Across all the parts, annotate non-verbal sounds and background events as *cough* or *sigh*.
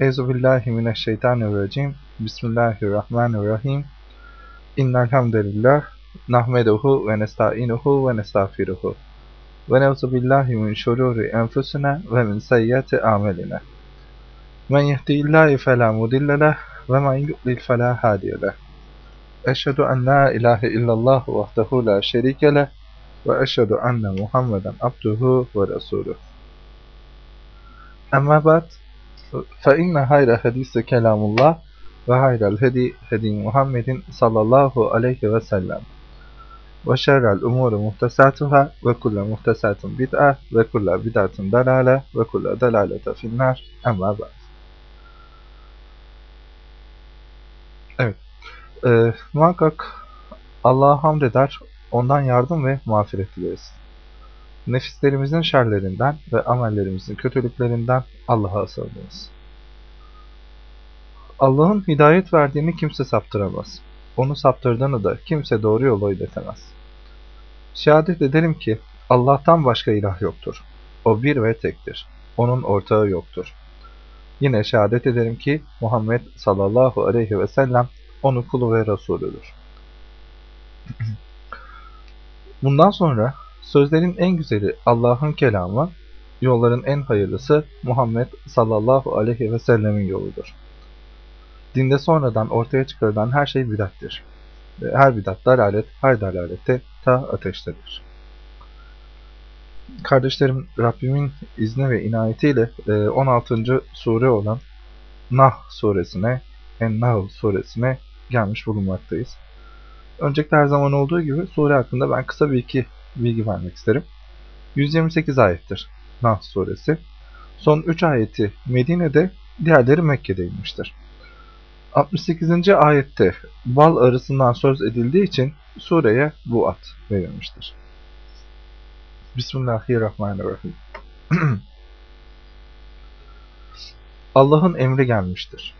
Euzubillahimineşşeytanirracim. Bismillahirrahmanirrahim. İnnel hamdeleillah nahmeduhu ve nestainuhu ve nestağfiruhu. Ve neuzu billahi min şururi enfusina ve min seyyiati amelina. Men mudille leh ve men yudlil fela hadiye leh. Eşhedü en la ilahe illallah vahdehu la şerike leh ve eşhedü enne Muhammeden abduhu ve resuluh. Amma ba'd فإن خير حديث كلام الله وخير الهدي هدي محمد صلى الله عليه وسلم وشر الأمور محدثاتها وكل محدثات بدعة وكل بدعة ضلالة وكل ضلالة في النار أما بعد Evet. Ee, muhakkak Allah'a hamd eder, ondan yardım ve mağfiret dileriz. Nefislerimizin şerlerinden ve amellerimizin kötülüklerinden Allah'a sığınırız. Allah'ın hidayet verdiğini kimse saptıramaz. Onu saptırdığını da kimse doğru yola iletemez. Şehadet ederim ki Allah'tan başka ilah yoktur. O bir ve tektir. Onun ortağı yoktur. Yine şehadet ederim ki Muhammed sallallahu aleyhi ve sellem onun kulu ve Resulüdür. *clears throat* Bundan sonra Sözlerin en güzeli Allah'ın kelamı, yolların en hayırlısı Muhammed sallallahu aleyhi ve sellemin yoludur. Dinde sonradan ortaya çıkarılan her şey bidattir. Her bidat dalalet, her dalalette ta ateştedir. Kardeşlerim, Rabbimin izni ve inayetiyle 16. sure olan Nah suresine, En-Nahl suresine gelmiş bulunmaktayız. Önceki her zaman olduğu gibi sure hakkında ben kısa bir iki bilgi vermek isterim. 128 ayettir Nahl suresi. Son 3 ayeti Medine'de, diğerleri Mekke'de inmiştir. 68. ayette bal arısından söz edildiği için sureye bu ad verilmiştir. Bismillahirrahmanirrahim. *clears throat* Allah'ın emri gelmiştir.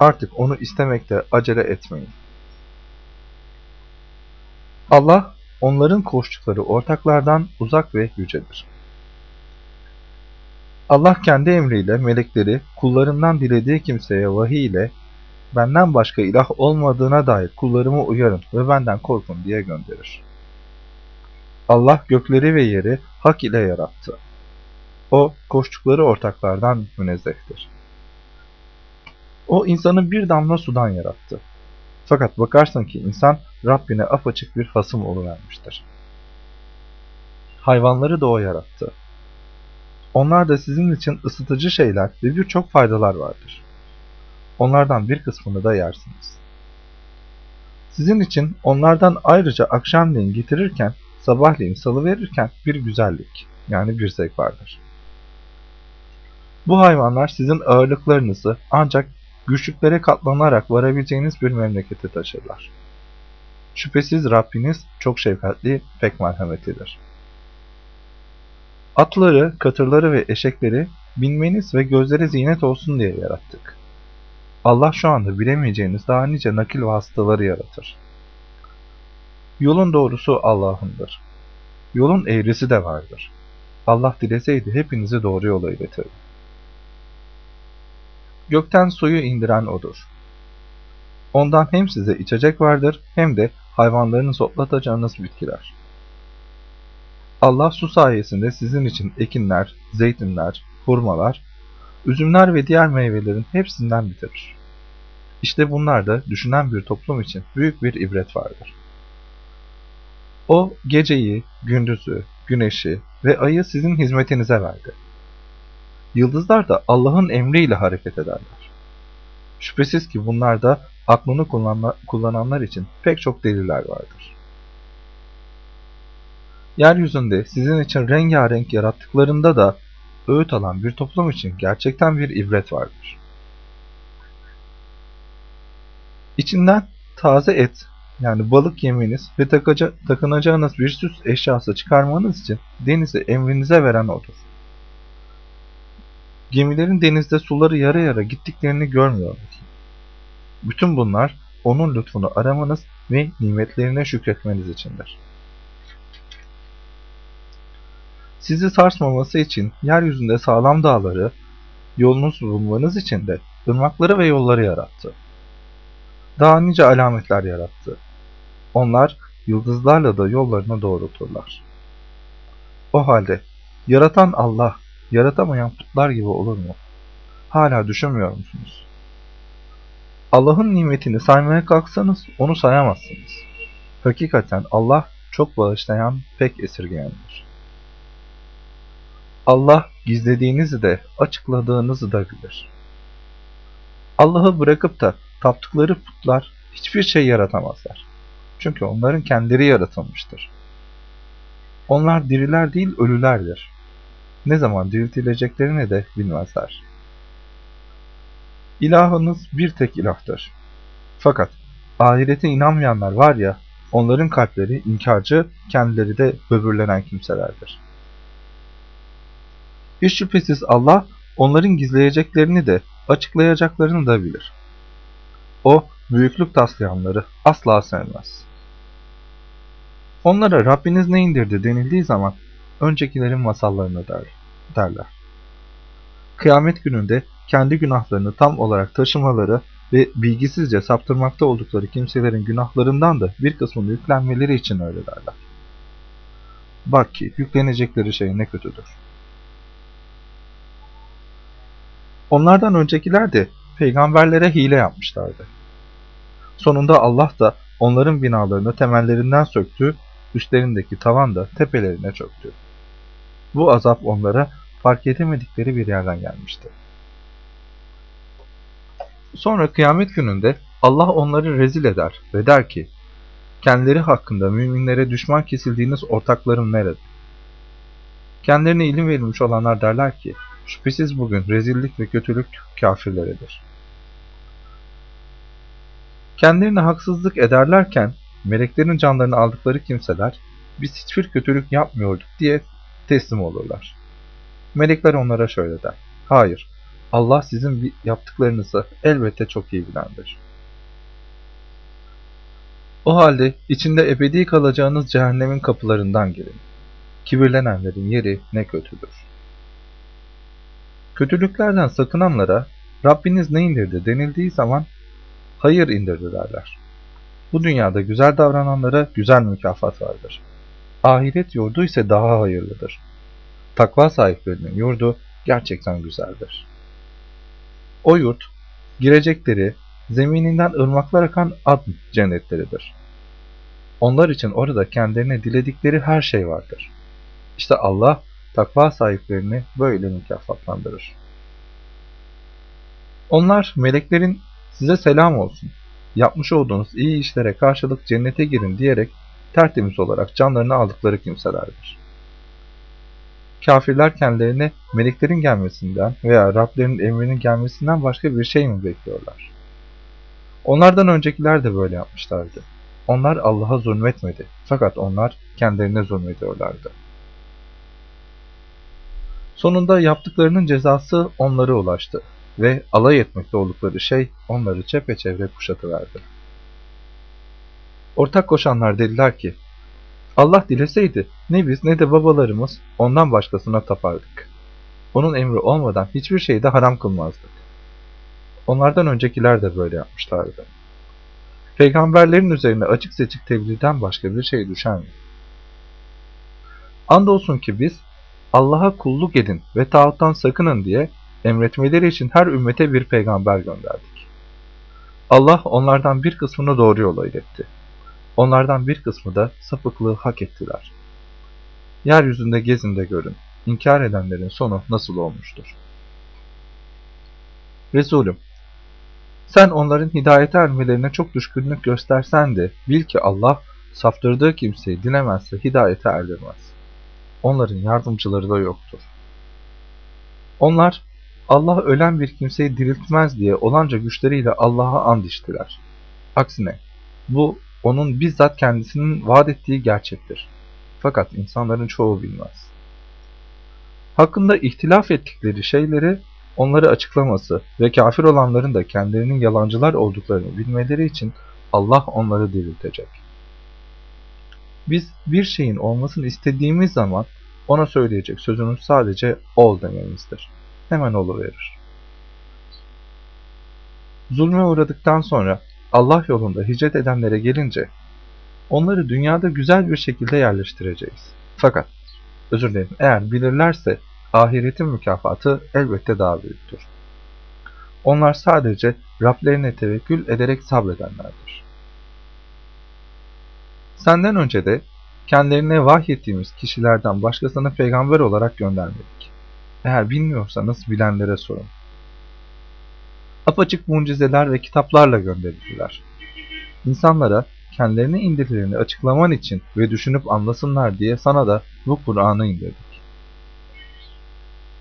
Artık onu istemekte acele etmeyin. Allah onların koştukları ortaklardan uzak ve yücedir. Allah kendi emriyle melekleri kullarından dilediği kimseye vahiy ile benden başka ilah olmadığına dair kullarımı uyarın ve benden korkun diye gönderir. Allah gökleri ve yeri hak ile yarattı. O koştukları ortaklardan münezzehtir. O insanı bir damla sudan yarattı. Fakat bakarsın ki insan Rabbine apaçık bir hasım oluvermiştir. Hayvanları da o yarattı. Onlar da sizin için ısıtıcı şeyler ve birçok faydalar vardır. Onlardan bir kısmını da yersiniz. Sizin için onlardan ayrıca akşamleyin getirirken, sabahleyin salıverirken bir güzellik, yani bir zevk vardır. Bu hayvanlar sizin ağırlıklarınızı ancak güçlüklere katlanarak varabileceğiniz bir memlekete taşırlar. Şüphesiz Rabbiniz çok şefkatli, pek merhametlidir. Atları, katırları ve eşekleri binmeniz ve gözlere zinet olsun diye yarattık. Allah şu anda bilemeyeceğiniz daha nice nakil vasıtaları yaratır. Yolun doğrusu Allah'ındır. Yolun eğrisi de vardır. Allah dileseydi hepinizi doğru yola iletirdi. Gökten suyu indiren O'dur. Ondan hem size içecek vardır hem de hayvanlarınız otlatacağınız bitkiler. Allah su sayesinde sizin için ekinler, zeytinler, hurmalar, üzümler ve diğer meyvelerin hepsinden bitirir. İşte bunlar da düşünen bir toplum için büyük bir ibret vardır. O geceyi, gündüzü, güneşi ve ayı sizin hizmetinize verdi. Yıldızlar da Allah'ın emriyle hareket ederler. Şüphesiz ki bunlarda aklını kullananlar için pek çok deliller vardır. Yeryüzünde sizin için rengarenk yarattıklarında da öğüt alan bir toplum için gerçekten bir ibret vardır. İçinden taze et, yani balık yemeniz ve takınacağınız bir süs eşyası çıkarmanız için denizi emrinize veren odur. Gemilerin denizde suları yara yara gittiklerini görmüyor musun? Bütün bunlar onun lütfunu aramanız ve nimetlerine şükretmeniz içindir. Sizi sarsmaması için yeryüzünde sağlam dağları, yolunuzu bulmanız için de ırmakları ve yolları yarattı. Daha nice alametler yarattı. Onlar yıldızlarla da yollarına doğrulturlar. O halde yaratan Allah, yaratamayan putlar gibi olur mu? Hala düşünmüyor musunuz? Allah'ın nimetini saymaya kalksanız onu sayamazsınız. Hakikaten Allah çok bağışlayan, pek esirgeyendir. Allah gizlediğinizi de, açıkladığınızı da bilir. Allah'ı bırakıp da taptıkları putlar hiçbir şey yaratamazlar. Çünkü onların kendileri yaratılmıştır. Onlar diriler değil ölülerdir. Ne zaman diriltileceklerini de bilmezler. İlahınız bir tek ilahtır. Fakat ahirete inanmayanlar var ya, onların kalpleri inkarcı, kendileri de böbürlenen kimselerdir. Hiç şüphesiz Allah onların gizleyeceklerini de açıklayacaklarını da bilir. O büyüklük taslayanları asla sevmez. Onlara Rabbiniz ne indirdi denildiği zaman öncekilerin masallarını der, derler. Kıyamet gününde kendi günahlarını tam olarak taşımaları ve bilgisizce saptırmakta oldukları kimselerin günahlarından da bir kısmını yüklenmeleri için öyle derler. Bak ki yüklenecekleri şey ne kötüdür. Onlardan öncekiler de peygamberlere hile yapmışlardı. Sonunda Allah da onların binalarını temellerinden söktü, üstlerindeki tavan da tepelerine çöktü. Bu azap onlara fark edemedikleri bir yerden gelmişti. Sonra kıyamet gününde Allah onları rezil eder ve der ki, kendileri hakkında müminlere düşman kesildiğiniz ortaklarım nerede? Kendilerine ilim verilmiş olanlar derler ki, şüphesiz bugün rezillik ve kötülük kafirleredir. Kendilerine haksızlık ederlerken meleklerin canlarını aldıkları kimseler biz hiçbir kötülük yapmıyorduk diye teslim olurlar. Melekler onlara şöyle der. Hayır, Allah sizin yaptıklarınızı elbette çok iyi bilendir. O halde içinde ebedi kalacağınız cehennemin kapılarından girin. Kibirlenenlerin yeri ne kötüdür. Kötülüklerden sakınanlara Rabbiniz ne indirdi denildiği zaman hayır indirdi derler. Bu dünyada güzel davrananlara güzel mükafat vardır. Ahiret yurdu ise daha hayırlıdır. Takva sahiplerinin yurdu gerçekten güzeldir. O yurt, girecekleri, zemininden ırmaklar akan adn cennetleridir. Onlar için orada kendilerine diledikleri her şey vardır. İşte Allah, takva sahiplerini böyle mükafatlandırır. Onlar meleklerin size selam olsun, yapmış olduğunuz iyi işlere karşılık cennete girin diyerek tertemiz olarak canlarını aldıkları kimselerdir. Kafirler kendilerine meleklerin gelmesinden veya Rablerinin emrinin gelmesinden başka bir şey mi bekliyorlar? Onlardan öncekiler de böyle yapmışlardı. Onlar Allah'a zulmetmedi. Fakat onlar kendilerine zulmediyorlardı. Sonunda yaptıklarının cezası onlara ulaştı ve alay etmekte oldukları şey onları çepeçevre kuşatıverdi. Ortak koşanlar dediler ki, Allah dileseydi ne biz ne de babalarımız ondan başkasına tapardık. Onun emri olmadan hiçbir şeyi de haram kılmazdık. Onlardan öncekiler de böyle yapmışlardı. Peygamberlerin üzerine açık seçik tebliğden başka bir şey düşer mi? Andolsun ki biz Allah'a kulluk edin ve tağuttan sakının diye emretmeleri için her ümmete bir peygamber gönderdik. Allah onlardan bir kısmını doğru yola iletti. Onlardan bir kısmı da sapıklığı hak ettiler. Yeryüzünde gezin de görün, inkar edenlerin sonu nasıl olmuştur. Resulüm, sen onların hidayete ermelerine çok düşkünlük göstersen de bil ki Allah saptırdığı kimseyi dilemezse hidayete erdirmez. Onların yardımcıları da yoktur. Onlar Allah ölen bir kimseyi diriltmez diye olanca güçleriyle Allah'a and içtiler. Aksine bu onun bizzat kendisinin vaat ettiği gerçektir. Fakat insanların çoğu bilmez. Hakkında ihtilaf ettikleri şeyleri onları açıklaması ve kafir olanların da kendilerinin yalancılar olduklarını bilmeleri için Allah onları diriltecek. Biz bir şeyin olmasını istediğimiz zaman ona söyleyecek sözümüz sadece ol dememizdir. Hemen verir. Zulme uğradıktan sonra Allah yolunda hicret edenlere gelince onları dünyada güzel bir şekilde yerleştireceğiz. Fakat özür dilerim eğer bilirlerse ahiretin mükafatı elbette daha büyüktür. Onlar sadece Rablerine tevekkül ederek sabredenlerdir. Senden önce de kendilerine vahyettiğimiz kişilerden başkasını peygamber olarak göndermedik. Eğer bilmiyorsanız bilenlere sorun. Apaçık mucizeler ve kitaplarla gönderildiler. İnsanlara kendilerine indirileni açıklaman için ve düşünüp anlasınlar diye sana da bu Kur'an'ı indirdik.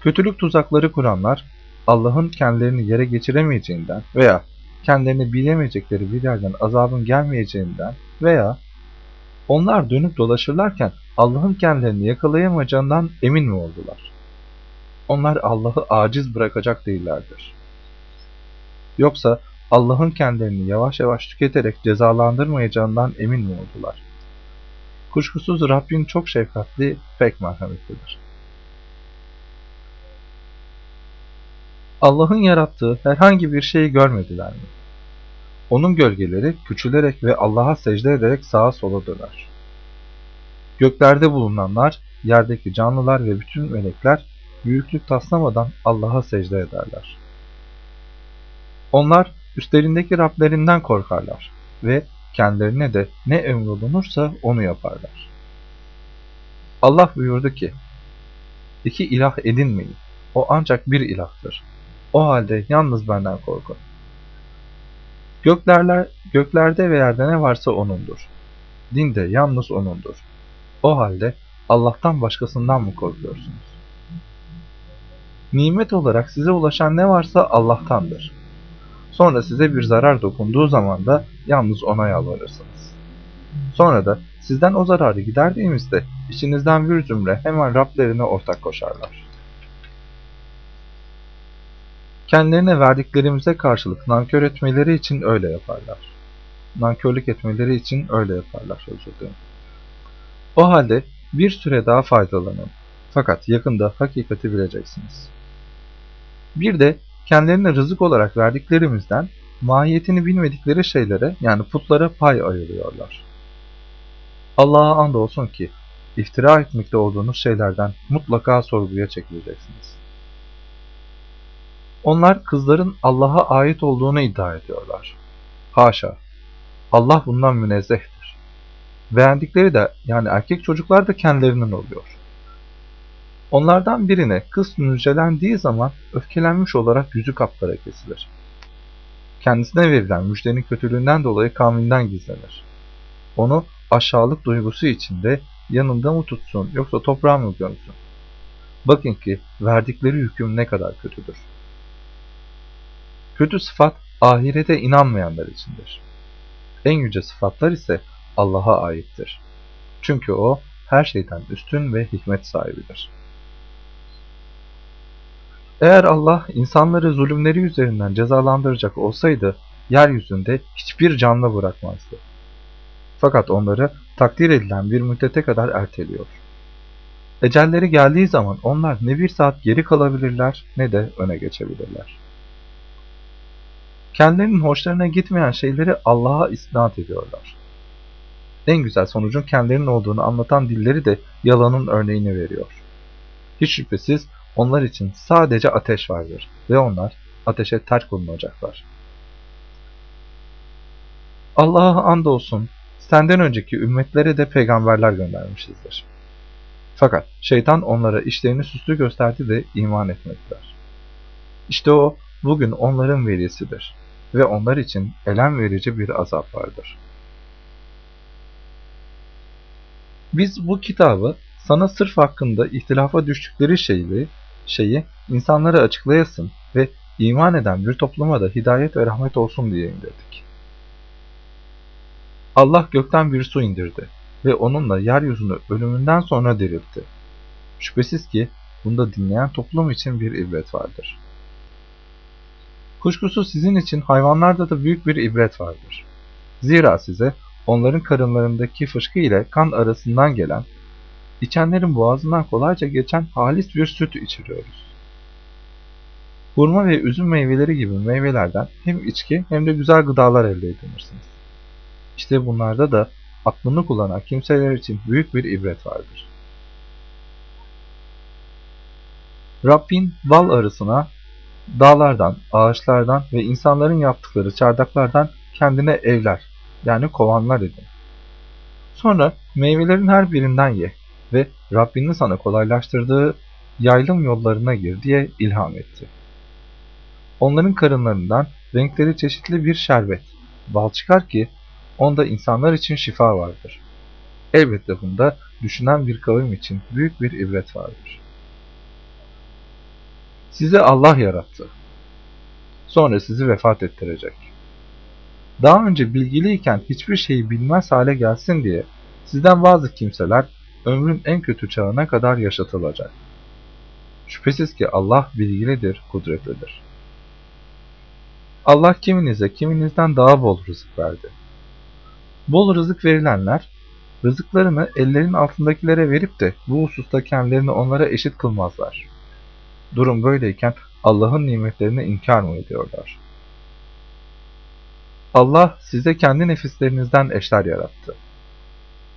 Kötülük tuzakları kuranlar, Allah'ın kendilerini yere geçiremeyeceğinden veya kendilerini bilemeyecekleri bir yerden azabın gelmeyeceğinden veya onlar dönüp dolaşırlarken Allah'ın kendilerini yakalayamayacağından emin mi oldular? Onlar Allah'ı aciz bırakacak değillerdir. Yoksa Allah'ın kendilerini yavaş yavaş tüketerek cezalandırmayacağından emin mi oldular? Kuşkusuz Rabbin çok şefkatli, pek merhametlidir. Allah'ın yarattığı herhangi bir şeyi görmediler mi? Onun gölgeleri küçülerek ve Allah'a secde ederek sağa sola döner. Göklerde bulunanlar, yerdeki canlılar ve bütün melekler büyüklük taslamadan Allah'a secde ederler. Onlar üstlerindeki Rablerinden korkarlar ve kendilerine de ne emrolunursa onu yaparlar. Allah buyurdu ki, İki ilah edinmeyin, o ancak bir ilahtır. O halde yalnız benden korkun. Göklerler, göklerde ve yerde ne varsa O'nundur. Din de yalnız O'nundur. O halde Allah'tan başkasından mı korkuyorsunuz? Nimet olarak size ulaşan ne varsa Allah'tandır. Sonra size bir zarar dokunduğu zaman da yalnız ona yalvarırsınız. Sonra da sizden o zararı giderdiğimizde içinizden bir zümre hemen Rablerine ortak koşarlar. Kendilerine verdiklerimize karşılık nankör etmeleri için öyle yaparlar. Nankörlük etmeleri için öyle yaparlar özür. O halde bir süre daha faydalanın. Fakat yakında hakikati bileceksiniz. Bir de kendilerine rızık olarak verdiklerimizden mahiyetini bilmedikleri şeylere yani putlara pay ayırıyorlar. Allah'a andolsun ki iftira etmekte olduğunuz şeylerden mutlaka sorguya çekileceksiniz. Onlar kızların Allah'a ait olduğunu iddia ediyorlar. Haşa! Allah bundan münezzehtir. Beğendikleri de yani erkek çocuklar da kendilerinin oluyor. Onlardan birine kız müjdelendiği zaman öfkelenmiş olarak yüzü kapkara kesilir. Kendisine verilen müjdenin kötülüğünden dolayı kavminden gizlenir. Onu aşağılık duygusu içinde yanında mı tutsun yoksa toprağa mı gömsün? Bakın ki verdikleri hüküm ne kadar kötüdür. Kötü sıfat ahirete inanmayanlar içindir. En yüce sıfatlar ise Allah'a aittir. Çünkü O her şeyden üstün ve hikmet sahibidir. Eğer Allah insanları zulümleri üzerinden cezalandıracak olsaydı, yeryüzünde hiçbir canlı bırakmazdı. Fakat onları takdir edilen bir müddete kadar erteliyor. Ecelleri geldiği zaman onlar ne bir saat geri kalabilirler ne de öne geçebilirler. Kendilerinin hoşlarına gitmeyen şeyleri Allah'a isnat ediyorlar. En güzel sonucun kendilerinin olduğunu anlatan dilleri de yalanın örneğini veriyor. Hiç şüphesiz onlar için sadece ateş vardır ve onlar ateşe terk olunacaklar. Allah'a andolsun senden önceki ümmetlere de peygamberler göndermişizdir. Fakat şeytan onlara işlerini süslü gösterdi de iman etmediler. İşte o bugün onların velisidir ve onlar için elem verici bir azap vardır. Biz bu kitabı sana sırf hakkında ihtilafa düştükleri şeyi, şeyi insanlara açıklayasın ve iman eden bir topluma da hidayet ve rahmet olsun diye indirdik. Allah gökten bir su indirdi ve onunla yeryüzünü ölümünden sonra diriltti. Şüphesiz ki bunda dinleyen toplum için bir ibret vardır. Kuşkusuz sizin için hayvanlarda da büyük bir ibret vardır. Zira size onların karınlarındaki fışkı ile kan arasından gelen, içenlerin boğazından kolayca geçen halis bir süt içiriyoruz. Hurma ve üzüm meyveleri gibi meyvelerden hem içki hem de güzel gıdalar elde edinirsiniz. İşte bunlarda da aklını kullanan kimseler için büyük bir ibret vardır. Rabbin bal arısına dağlardan, ağaçlardan ve insanların yaptıkları çardaklardan kendine evler yani kovanlar edin. Sonra meyvelerin her birinden ye ve Rabbinin sana kolaylaştırdığı yaylım yollarına gir diye ilham etti. Onların karınlarından renkleri çeşitli bir şerbet, bal çıkar ki onda insanlar için şifa vardır. Elbette bunda düşünen bir kavim için büyük bir ibret vardır. Sizi Allah yarattı. Sonra sizi vefat ettirecek. Daha önce bilgiliyken hiçbir şeyi bilmez hale gelsin diye sizden bazı kimseler ömrün en kötü çağına kadar yaşatılacak. Şüphesiz ki Allah bilgilidir, kudretlidir. Allah kiminize kiminizden daha bol rızık verdi. Bol rızık verilenler, rızıklarını ellerin altındakilere verip de bu hususta kendilerini onlara eşit kılmazlar. Durum böyleyken Allah'ın nimetlerini inkar mı ediyorlar? Allah size kendi nefislerinizden eşler yarattı.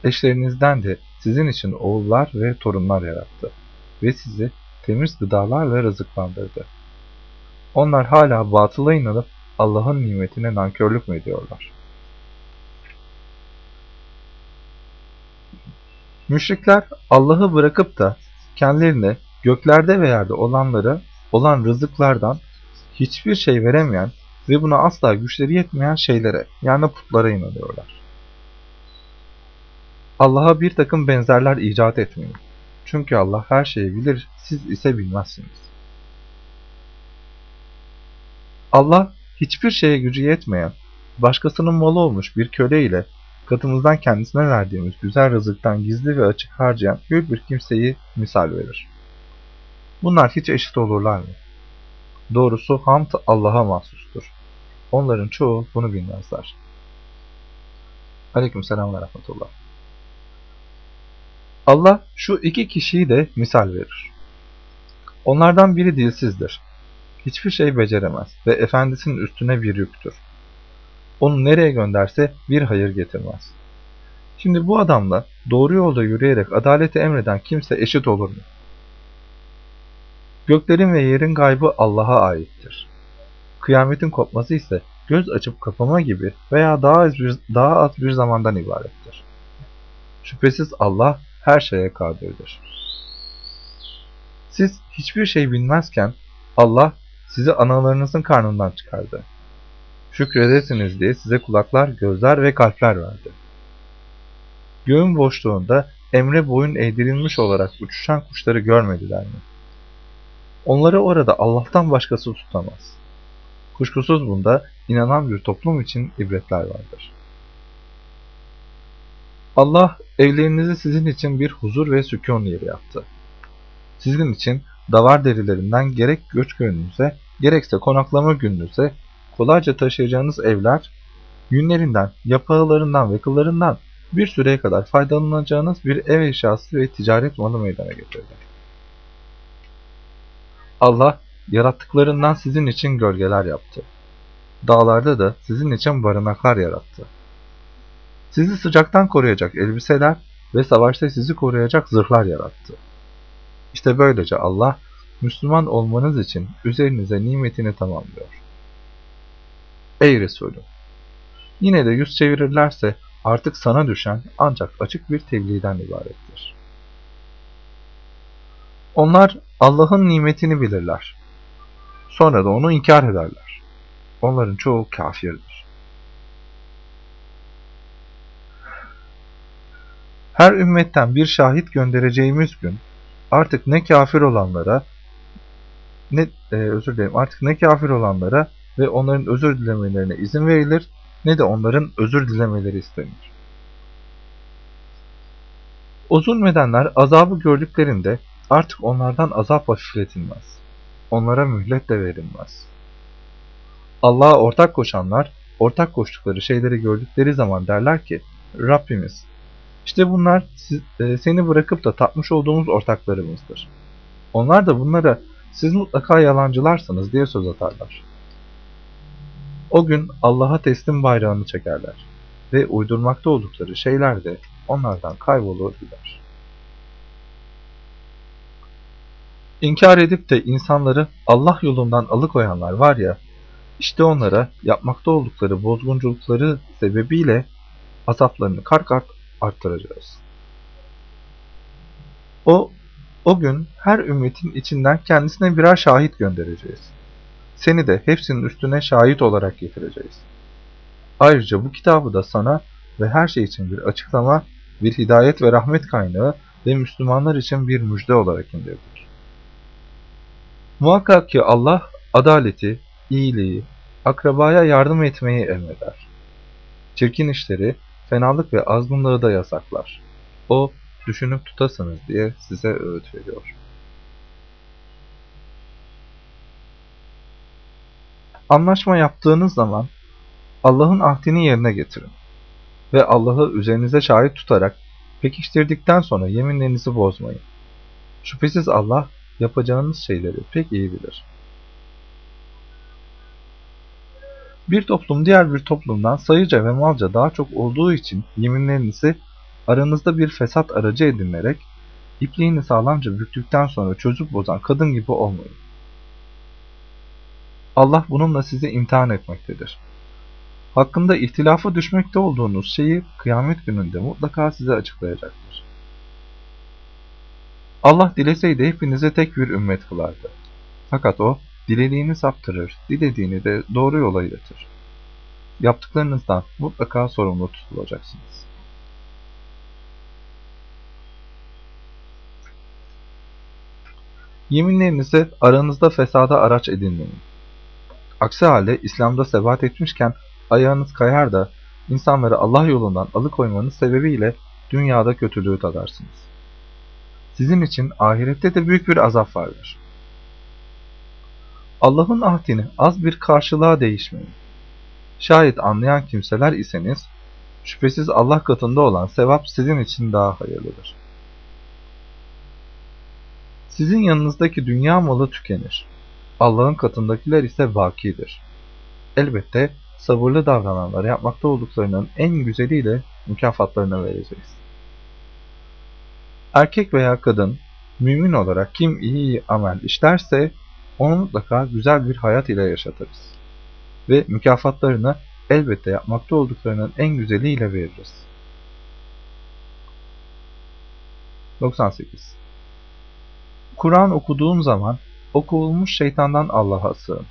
Eşlerinizden de sizin için oğullar ve torunlar yarattı ve sizi temiz gıdalarla rızıklandırdı. Onlar hala batıla inanıp Allah'ın nimetine nankörlük mü ediyorlar? Müşrikler Allah'ı bırakıp da kendilerine göklerde ve yerde olanları olan rızıklardan hiçbir şey veremeyen ve buna asla güçleri yetmeyen şeylere yani putlara inanıyorlar. Allah'a bir takım benzerler icat etmeyin. Çünkü Allah her şeyi bilir, siz ise bilmezsiniz. Allah hiçbir şeye gücü yetmeyen, başkasının malı olmuş bir köle ile katımızdan kendisine verdiğimiz güzel rızıktan gizli ve açık harcayan büyük bir kimseyi misal verir. Bunlar hiç eşit olurlar mı? Doğrusu hamd Allah'a mahsustur. Onların çoğu bunu bilmezler. Aleykümselam ve rahmetullah. Allah şu iki kişiyi de misal verir. Onlardan biri dilsizdir. Hiçbir şey beceremez ve efendisinin üstüne bir yüktür. Onu nereye gönderse bir hayır getirmez. Şimdi bu adamla doğru yolda yürüyerek adaleti emreden kimse eşit olur mu? Göklerin ve yerin gaybı Allah'a aittir. Kıyametin kopması ise göz açıp kapama gibi veya daha az bir, daha az bir zamandan ibarettir. Şüphesiz Allah her şeye kadirdir. Siz hiçbir şey bilmezken Allah sizi analarınızın karnından çıkardı. Şükredesiniz diye size kulaklar, gözler ve kalpler verdi. Göğün boşluğunda emre boyun eğdirilmiş olarak uçuşan kuşları görmediler mi? Onları orada Allah'tan başkası tutamaz. Kuşkusuz bunda inanan bir toplum için ibretler vardır. Allah evlerinizi sizin için bir huzur ve sükun yeri yaptı. Sizin için davar derilerinden gerek göç gününüze, gerekse konaklama gününüze kolayca taşıyacağınız evler, yünlerinden, yapağılarından ve kıllarından bir süreye kadar faydalanacağınız bir ev eşyası ve ticaret malı meydana getirdi. Allah yarattıklarından sizin için gölgeler yaptı. Dağlarda da sizin için barınaklar yarattı. Sizi sıcaktan koruyacak elbiseler ve savaşta sizi koruyacak zırhlar yarattı. İşte böylece Allah, Müslüman olmanız için üzerinize nimetini tamamlıyor. Ey Resulüm! Yine de yüz çevirirlerse artık sana düşen ancak açık bir tebliğden ibarettir. Onlar Allah'ın nimetini bilirler. Sonra da onu inkar ederler. Onların çoğu kafirdir. Her ümmetten bir şahit göndereceğimiz gün artık ne kafir olanlara ne e, özür dilerim artık ne kafir olanlara ve onların özür dilemelerine izin verilir ne de onların özür dilemeleri istenir. O zulmedenler azabı gördüklerinde artık onlardan azap hafifletilmez. Onlara mühlet de verilmez. Allah'a ortak koşanlar, ortak koştukları şeyleri gördükleri zaman derler ki, Rabbimiz, işte bunlar siz, e, seni bırakıp da tatmış olduğumuz ortaklarımızdır. Onlar da bunlara siz mutlaka yalancılarsınız diye söz atarlar. O gün Allah'a teslim bayrağını çekerler ve uydurmakta oldukları şeyler de onlardan kaybolur gider. İnkar edip de insanları Allah yolundan alıkoyanlar var ya, işte onlara yapmakta oldukları bozgunculukları sebebiyle azaplarını kar kart arttıracağız. O, o gün her ümmetin içinden kendisine birer şahit göndereceğiz. Seni de hepsinin üstüne şahit olarak getireceğiz. Ayrıca bu kitabı da sana ve her şey için bir açıklama, bir hidayet ve rahmet kaynağı ve Müslümanlar için bir müjde olarak indirdik. Muhakkak ki Allah adaleti, iyiliği, akrabaya yardım etmeyi emreder. Çirkin işleri, fenalık ve azgınlığı da yasaklar. O, düşünüp tutasınız diye size öğüt veriyor. Anlaşma yaptığınız zaman Allah'ın ahdini yerine getirin ve Allah'ı üzerinize şahit tutarak pekiştirdikten sonra yeminlerinizi bozmayın. Şüphesiz Allah yapacağınız şeyleri pek iyi bilir. Bir toplum diğer bir toplumdan sayıca ve malca daha çok olduğu için yeminlerinizi aranızda bir fesat aracı edinilerek ipliğini sağlamca büktükten sonra çözüp bozan kadın gibi olmayın. Allah bununla sizi imtihan etmektedir. Hakkında ihtilafa düşmekte olduğunuz şeyi kıyamet gününde mutlaka size açıklayacaktır. Allah dileseydi hepinize tek bir ümmet kılardı. Fakat o, dilediğini saptırır, dilediğini de doğru yola iletir. Yaptıklarınızdan mutlaka sorumlu tutulacaksınız. Yeminlerinizi aranızda fesada araç edinmeyin. Aksi halde İslam'da sebat etmişken ayağınız kayar da insanları Allah yolundan alıkoymanız sebebiyle dünyada kötülüğü tadarsınız. Sizin için ahirette de büyük bir azap vardır. Allah'ın ahdini az bir karşılığa değişmeyin. Şayet anlayan kimseler iseniz, şüphesiz Allah katında olan sevap sizin için daha hayırlıdır. Sizin yanınızdaki dünya malı tükenir. Allah'ın katındakiler ise bakidir. Elbette sabırlı davrananlara yapmakta olduklarının en güzeliyle mükafatlarını vereceğiz. Erkek veya kadın, mümin olarak kim iyi amel işlerse, onu mutlaka güzel bir hayat ile yaşatırız. Ve mükafatlarını elbette yapmakta olduklarının en güzeliyle veririz. 98 Kur'an okuduğun zaman o kovulmuş şeytandan Allah'a sığın.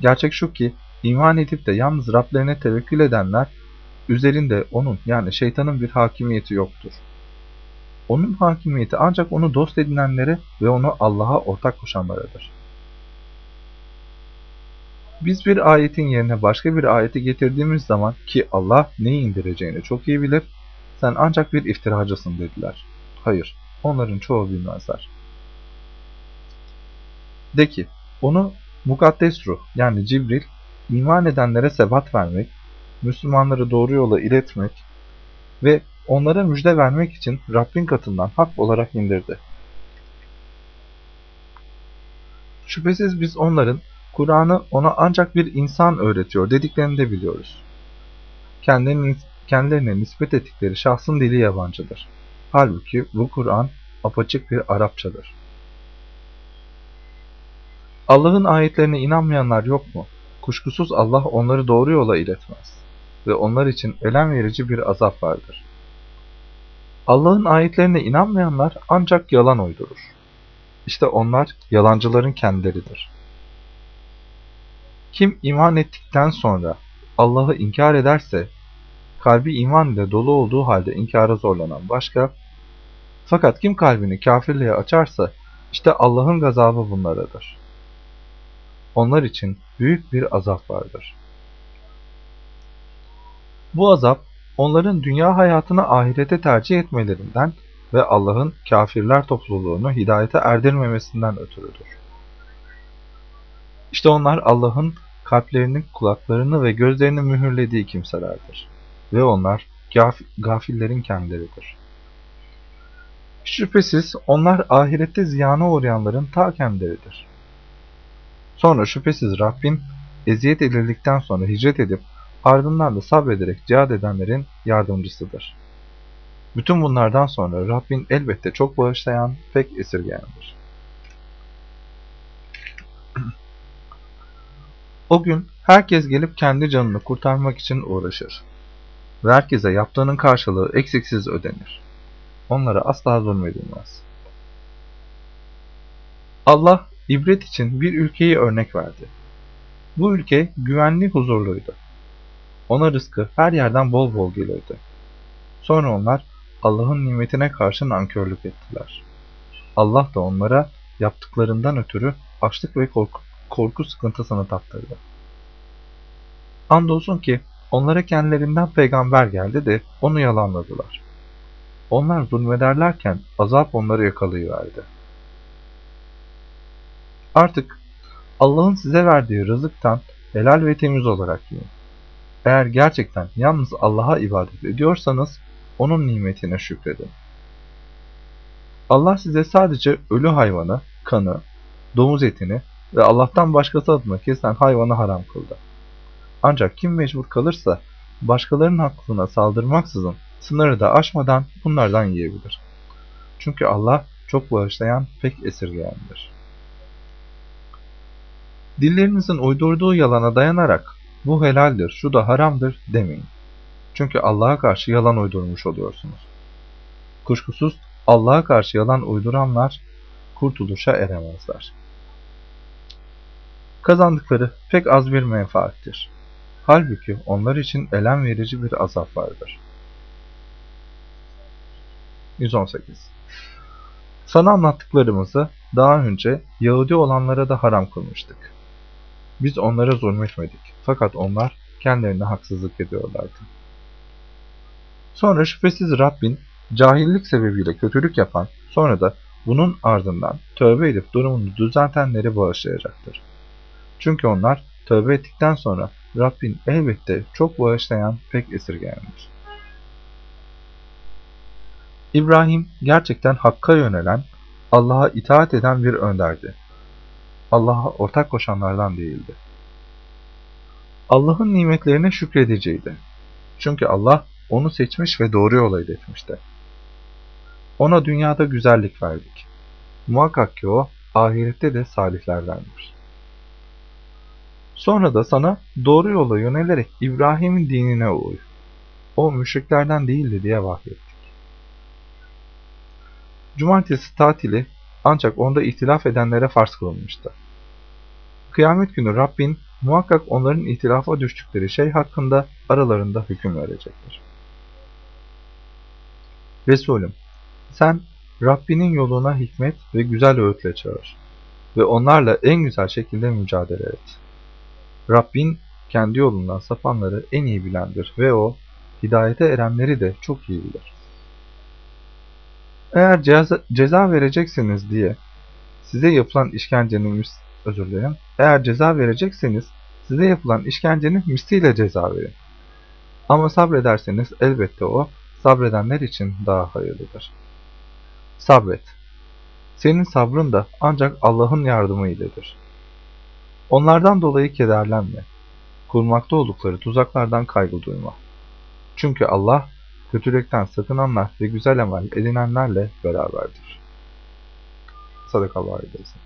Gerçek şu ki iman edip de yalnız Rablerine tevekkül edenler üzerinde onun yani şeytanın bir hakimiyeti yoktur. Onun hakimiyeti ancak onu dost edinenlere ve onu Allah'a ortak koşanlaradır. Biz bir ayetin yerine başka bir ayeti getirdiğimiz zaman ki Allah neyi indireceğini çok iyi bilir, sen ancak bir iftiracısın dediler. Hayır, onların çoğu bilmezler. De ki, onu mukaddes ruh yani Cibril, iman edenlere sebat vermek, Müslümanları doğru yola iletmek ve onlara müjde vermek için Rabbin katından hak olarak indirdi. Şüphesiz biz onların Kur'an'ı ona ancak bir insan öğretiyor dediklerini de biliyoruz. Kendilerine, nispet ettikleri şahsın dili yabancıdır. Halbuki bu Kur'an apaçık bir Arapçadır. Allah'ın ayetlerine inanmayanlar yok mu? Kuşkusuz Allah onları doğru yola iletmez ve onlar için elem verici bir azap vardır. Allah'ın ayetlerine inanmayanlar ancak yalan uydurur. İşte onlar yalancıların kendileridir. Kim iman ettikten sonra Allah'ı inkar ederse, kalbi iman ile dolu olduğu halde inkara zorlanan başka, fakat kim kalbini kafirliğe açarsa, işte Allah'ın gazabı bunlaradır. Onlar için büyük bir azap vardır. Bu azap, onların dünya hayatını ahirete tercih etmelerinden ve Allah'ın kafirler topluluğunu hidayete erdirmemesinden ötürüdür. İşte onlar Allah'ın kalplerini, kulaklarını ve gözlerini mühürlediği kimselerdir. Ve onlar gaf gafillerin kendileridir. Şüphesiz onlar ahirette ziyana uğrayanların ta kendileridir. Sonra şüphesiz Rabbin eziyet edildikten sonra hicret edip ardından da sabrederek cihad edenlerin yardımcısıdır. Bütün bunlardan sonra Rabbin elbette çok bağışlayan, pek esirgeyendir. *clears throat* O gün herkes gelip kendi canını kurtarmak için uğraşır. Ve herkese yaptığının karşılığı eksiksiz ödenir. Onlara asla zulmedilmez. Allah ibret için bir ülkeyi örnek verdi. Bu ülke güvenli, huzurluydu. Ona rızkı her yerden bol bol gelirdi. Sonra onlar Allah'ın nimetine karşı nankörlük ettiler. Allah da onlara yaptıklarından ötürü açlık ve korku, korku sıkıntısını tattırdı. Andolsun ki onlara kendilerinden peygamber geldi de onu yalanladılar. Onlar zulmederlerken azap onları yakalayıverdi. Artık Allah'ın size verdiği rızıktan helal ve temiz olarak yiyin. Eğer gerçekten yalnız Allah'a ibadet ediyorsanız onun nimetine şükredin. Allah size sadece ölü hayvanı, kanı, domuz etini ve Allah'tan başkası adına kesen hayvanı haram kıldı. Ancak kim mecbur kalırsa başkalarının hakkına saldırmaksızın sınırı da aşmadan bunlardan yiyebilir. Çünkü Allah çok bağışlayan, pek esirgeyendir. Dillerinizin uydurduğu yalana dayanarak bu helaldir, şu da haramdır demeyin. Çünkü Allah'a karşı yalan uydurmuş oluyorsunuz. Kuşkusuz Allah'a karşı yalan uyduranlar kurtuluşa eremezler. Kazandıkları pek az bir menfaattir. Halbuki onlar için elem verici bir azap vardır. 118 Sana anlattıklarımızı daha önce Yahudi olanlara da haram kılmıştık. Biz onlara zulmetmedik. Fakat onlar kendilerine haksızlık ediyorlardı. Sonra şüphesiz Rabbin cahillik sebebiyle kötülük yapan, sonra da bunun ardından tövbe edip durumunu düzeltenleri bağışlayacaktır. Çünkü onlar tövbe ettikten sonra Rabbin elbette çok bağışlayan, pek esirgeyendir. İbrahim gerçekten Hakk'a yönelen, Allah'a itaat eden bir önderdi. Allah'a ortak koşanlardan değildi. Allah'ın nimetlerine şükredeceğiydi. Çünkü Allah onu seçmiş ve doğru yola iletmişti. Ona dünyada güzellik verdik. Muhakkak ki o ahirette de salihlerdendir. Sonra da sana doğru yola yönelerek İbrahim'in dinine uy. O müşriklerden değildi diye vahyettik. Cumartesi tatili ancak onda ihtilaf edenlere farz kılınmıştı. Kıyamet günü Rabbin muhakkak onların ihtilafa düştükleri şey hakkında aralarında hüküm verecektir. Resulüm, sen Rabbinin yoluna hikmet ve güzel öğütle çağır ve onlarla en güzel şekilde mücadele et. Rabbin kendi yolundan sapanları en iyi bilendir ve o hidayete erenleri de çok iyi bilir. Eğer ceza, ceza vereceksiniz diye size yapılan işkencenin özür dilerim. Eğer ceza verecekseniz size yapılan işkencenin misliyle ceza verin. Ama sabrederseniz elbette o sabredenler için daha hayırlıdır. Sabret. Senin sabrın da ancak Allah'ın yardımı iledir. Onlardan dolayı kederlenme. Kurmakta oldukları tuzaklardan kaygı duyma. Çünkü Allah kötülükten sakınanlar ve güzel amel edinenlerle beraberdir. Ve sellem.